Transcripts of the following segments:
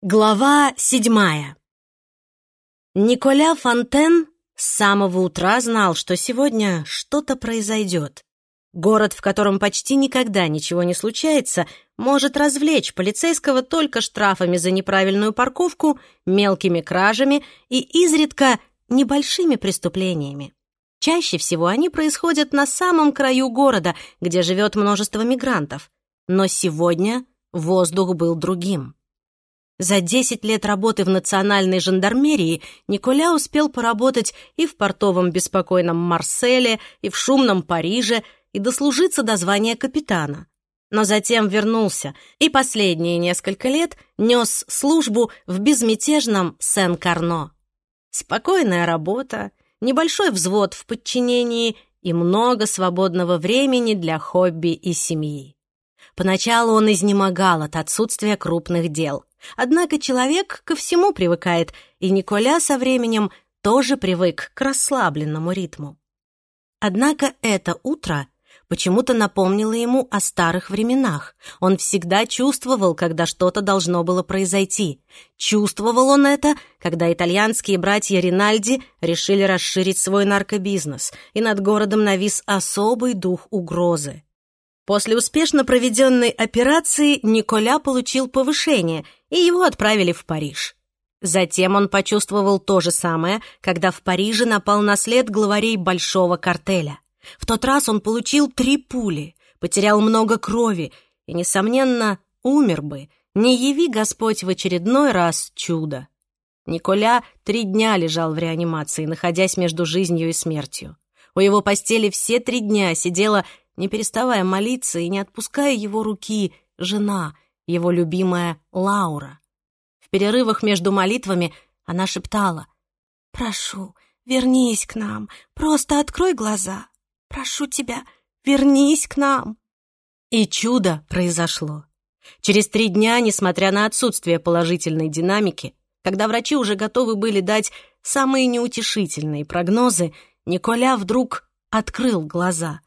Глава седьмая. Николя Фонтен с самого утра знал, что сегодня что-то произойдет. Город, в котором почти никогда ничего не случается, может развлечь полицейского только штрафами за неправильную парковку, мелкими кражами и изредка небольшими преступлениями. Чаще всего они происходят на самом краю города, где живет множество мигрантов. Но сегодня воздух был другим. За 10 лет работы в национальной жандармерии Николя успел поработать и в портовом беспокойном Марселе, и в шумном Париже, и дослужиться до звания капитана. Но затем вернулся и последние несколько лет нес службу в безмятежном Сен-Карно. Спокойная работа, небольшой взвод в подчинении и много свободного времени для хобби и семьи. Поначалу он изнемогал от отсутствия крупных дел. Однако человек ко всему привыкает, и Николя со временем тоже привык к расслабленному ритму. Однако это утро почему-то напомнило ему о старых временах. Он всегда чувствовал, когда что-то должно было произойти. Чувствовал он это, когда итальянские братья Ринальди решили расширить свой наркобизнес, и над городом навис особый дух угрозы. После успешно проведенной операции Николя получил повышение, и его отправили в Париж. Затем он почувствовал то же самое, когда в Париже напал на след главарей большого картеля. В тот раз он получил три пули, потерял много крови и, несомненно, умер бы, не яви Господь в очередной раз чудо. Николя три дня лежал в реанимации, находясь между жизнью и смертью. У его постели все три дня сидела не переставая молиться и не отпуская его руки, жена, его любимая Лаура. В перерывах между молитвами она шептала «Прошу, вернись к нам, просто открой глаза. Прошу тебя, вернись к нам». И чудо произошло. Через три дня, несмотря на отсутствие положительной динамики, когда врачи уже готовы были дать самые неутешительные прогнозы, Николя вдруг открыл глаза.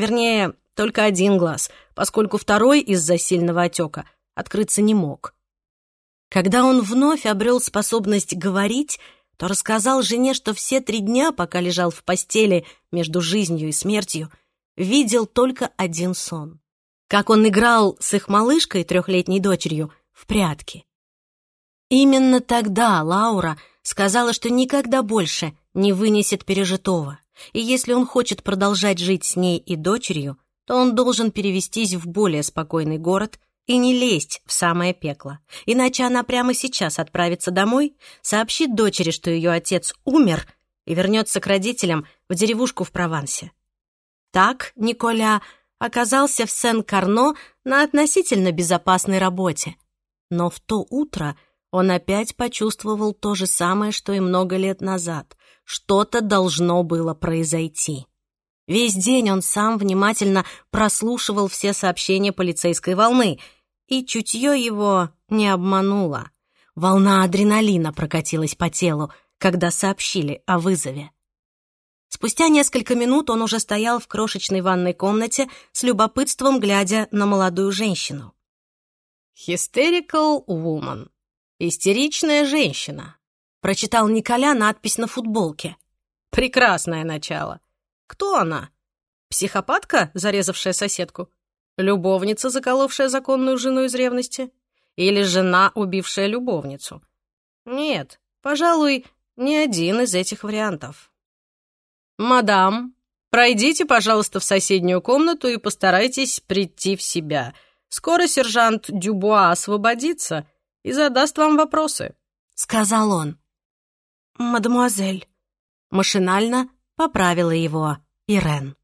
Вернее, только один глаз, поскольку второй из-за сильного отека открыться не мог. Когда он вновь обрел способность говорить, то рассказал жене, что все три дня, пока лежал в постели между жизнью и смертью, видел только один сон. Как он играл с их малышкой, трехлетней дочерью, в прятки. Именно тогда Лаура сказала, что никогда больше не вынесет пережитого и если он хочет продолжать жить с ней и дочерью, то он должен перевестись в более спокойный город и не лезть в самое пекло. Иначе она прямо сейчас отправится домой, сообщит дочери, что ее отец умер, и вернется к родителям в деревушку в Провансе. Так Николя оказался в Сен-Карно на относительно безопасной работе. Но в то утро он опять почувствовал то же самое, что и много лет назад. Что-то должно было произойти. Весь день он сам внимательно прослушивал все сообщения полицейской волны, и чутье его не обмануло. Волна адреналина прокатилась по телу, когда сообщили о вызове. Спустя несколько минут он уже стоял в крошечной ванной комнате с любопытством, глядя на молодую женщину. «Hysterical woman» — истеричная женщина, Прочитал Николя надпись на футболке. Прекрасное начало. Кто она? Психопатка, зарезавшая соседку? Любовница, заколовшая законную жену из ревности? Или жена, убившая любовницу? Нет, пожалуй, ни один из этих вариантов. «Мадам, пройдите, пожалуйста, в соседнюю комнату и постарайтесь прийти в себя. Скоро сержант Дюбуа освободится и задаст вам вопросы», — сказал он мадемуазель». Машинально поправила его Ирен.